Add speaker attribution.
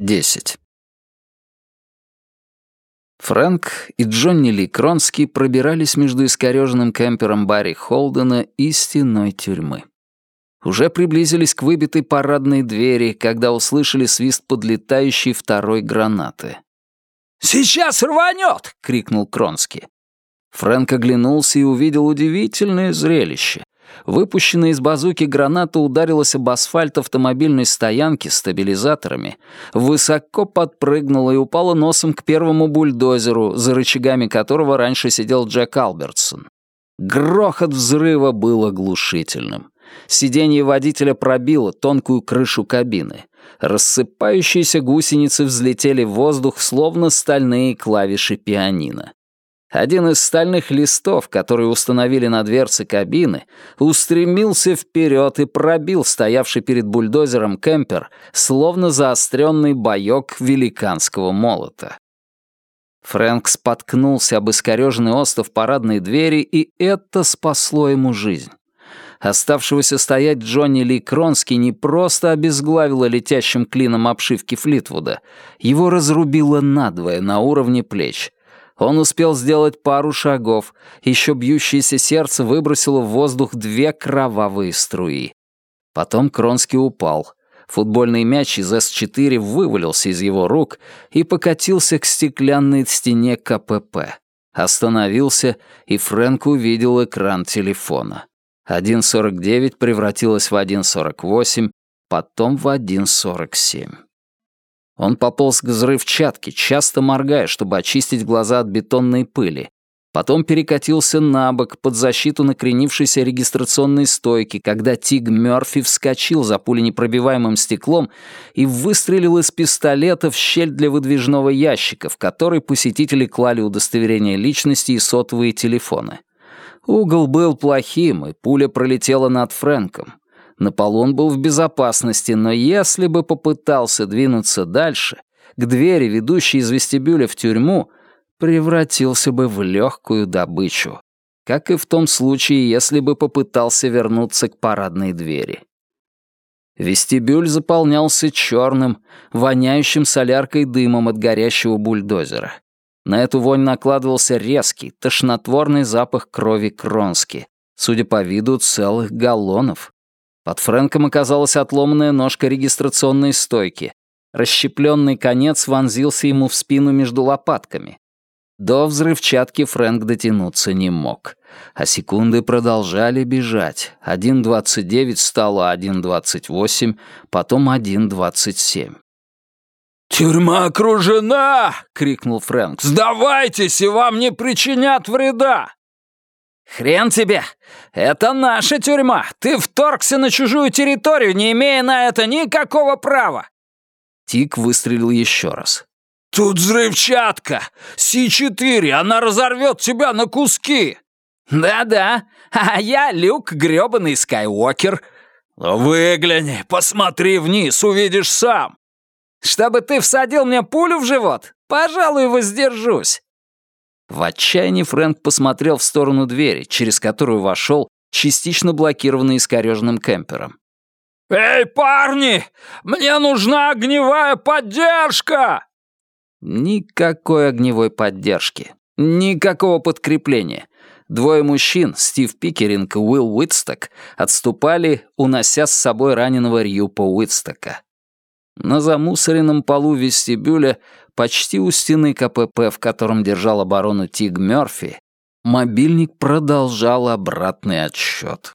Speaker 1: 10. Фрэнк и Джонни Ли Кронский пробирались между искорёженным кемпером Барри Холдена и стеной тюрьмы. Уже приблизились к выбитой парадной двери, когда услышали свист подлетающей второй гранаты.
Speaker 2: «Сейчас рванет!» — крикнул Кронский.
Speaker 1: Фрэнк оглянулся и увидел удивительное зрелище. Выпущенная из базуки граната ударилась об асфальт автомобильной стоянки с стабилизаторами, высоко подпрыгнула и упала носом к первому бульдозеру, за рычагами которого раньше сидел Джек Албертсон. Грохот взрыва был оглушительным. Сиденье водителя пробило тонкую крышу кабины. Рассыпающиеся гусеницы взлетели в воздух, словно стальные клавиши пианино. Один из стальных листов, которые установили на дверце кабины, устремился вперед и пробил стоявший перед бульдозером кемпер, словно заостренный боек великанского молота. Фрэнк споткнулся об искореженный остов парадной двери, и это спасло ему жизнь. Оставшегося стоять Джонни Ли Кронски не просто обезглавило летящим клином обшивки Флитвуда, его разрубило надвое на уровне плеч — он успел сделать пару шагов, еще бьющееся сердце выбросило в воздух две кровавые струи. Потом Кронский упал. Футбольный мяч из С-4 вывалился из его рук и покатился к стеклянной стене КПП. Остановился, и Фрэнк увидел экран телефона. 1.49 превратилось в 1.48, потом в 1.47. Он пополз к взрывчатке, часто моргая, чтобы очистить глаза от бетонной пыли. Потом перекатился на бок под защиту накренившейся регистрационной стойки, когда Тиг Мёрфи вскочил за пуленепробиваемым стеклом и выстрелил из пистолета в щель для выдвижного ящика, в который посетители клали удостоверения личности и сотовые телефоны. Угол был плохим, и пуля пролетела над Фрэнком. Наполон был в безопасности, но если бы попытался двинуться дальше, к двери, ведущей из вестибюля в тюрьму, превратился бы в легкую добычу. Как и в том случае, если бы попытался вернуться к парадной двери. Вестибюль заполнялся черным, воняющим соляркой дымом от горящего бульдозера. На эту вонь накладывался резкий, тошнотворный запах крови Кронски, судя по виду целых галлонов. Под Фрэнком оказалась отломанная ножка регистрационной стойки. Расщепленный конец вонзился ему в спину между лопатками. До взрывчатки Фрэнк дотянуться не мог. А секунды продолжали бежать. 1.29 стало 1.28, потом 1.27.
Speaker 2: «Тюрьма окружена!» — крикнул Фрэнк. «Сдавайтесь, и вам не причинят вреда!»
Speaker 3: «Хрен тебе! Это наша тюрьма! Ты вторгся на чужую территорию, не имея на это никакого права!»
Speaker 1: Тик выстрелил еще раз.
Speaker 2: «Тут взрывчатка! Си-4, она разорвет тебя на куски!»
Speaker 3: «Да-да, а я Люк грёбаный Скайуокер!»
Speaker 2: «Выгляни, посмотри вниз, увидишь сам!»
Speaker 3: «Чтобы ты всадил мне пулю в живот? Пожалуй, воздержусь!»
Speaker 1: В отчаянии Фрэнк посмотрел в сторону двери, через которую вошел, частично блокированный искореженным кемпером.
Speaker 2: «Эй, парни! Мне нужна огневая поддержка!»
Speaker 1: Никакой огневой поддержки. Никакого подкрепления. Двое мужчин, Стив Пикеринг и Уилл Уитсток, отступали, унося с собой раненого Рьюпа Уитстока. На замусоренном полу вестибюля почти у стены КПП, в котором держал оборону Тиг Мёрфи, мобильник продолжал обратный отсчет.